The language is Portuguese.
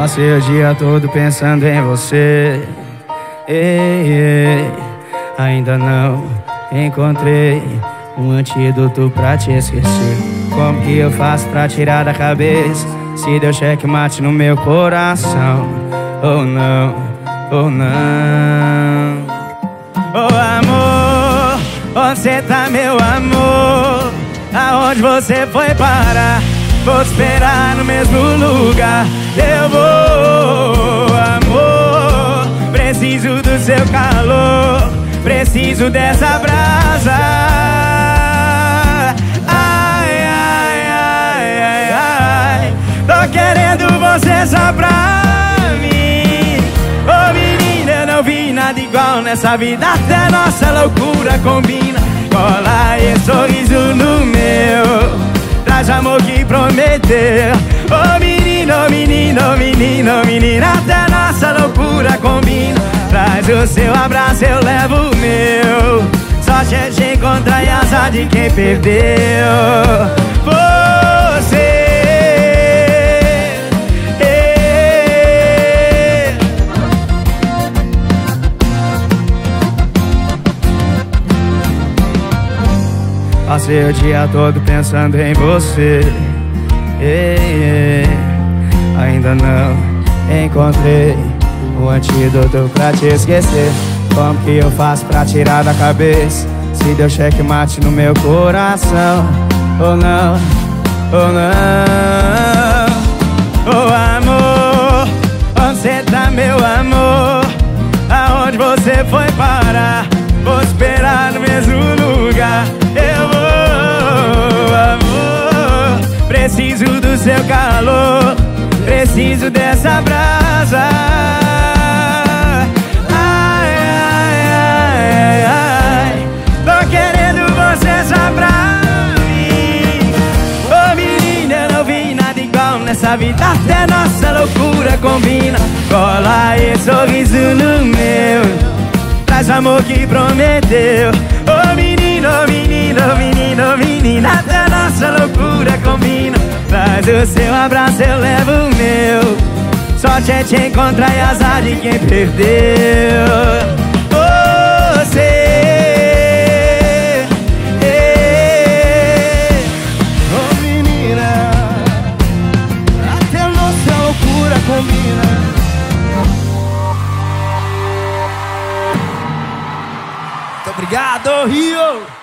Passei o dia todo pensando em você. Ei, ei, ainda não encontrei um antídoto pra te esquecer. Como que eu faço pra tirar da cabeça? Se deu checkmate no meu coração, ou não, ou não. Oh amor, onde você tá, meu amor? Aonde você foi parar? Vou esperar no mesmo lugar. Eu vou, amor. Preciso do seu calor. Preciso dessa brasa. Ai, ai, ai, ai, ai. Tô querendo você só pra mim. Ô oh, menina, eu não vi nada igual nessa vida. Até nossa loucura combina. Cola esse sorriso no meu prometeu Ô oh, menino, menino, menino, menina Até nossa loucura combina. Traz o seu abraço, eu levo o meu. Só te encontrar e azar de quem perdeu. Passei o dia todo pensando em você. Ei, ei, ainda não encontrei o antídoto pra te esquecer. Como que eu faço pra tirar da cabeça? Se deu checkmate no meu coração, ou não, ou não. Oh amor, onde você tá, meu amor? Aonde você foi parar? Seu calor, preciso dessa brasa. Ai, ai, ai, ai, tô querendo você só pra mim. Ô oh, menina, não vi nada igual nessa vida, até nossa loucura combina. Cola esse sorriso no meu, traz amor que prometeu. Ô oh, menino, menino, menino, menina, até nossa loucura combina. Mas o seu abraço eu levo o meu. Sorte é te encontrar e azar de quem perdeu. Você Oh menina Até nossa loucura combina. Muito obrigado, Rio!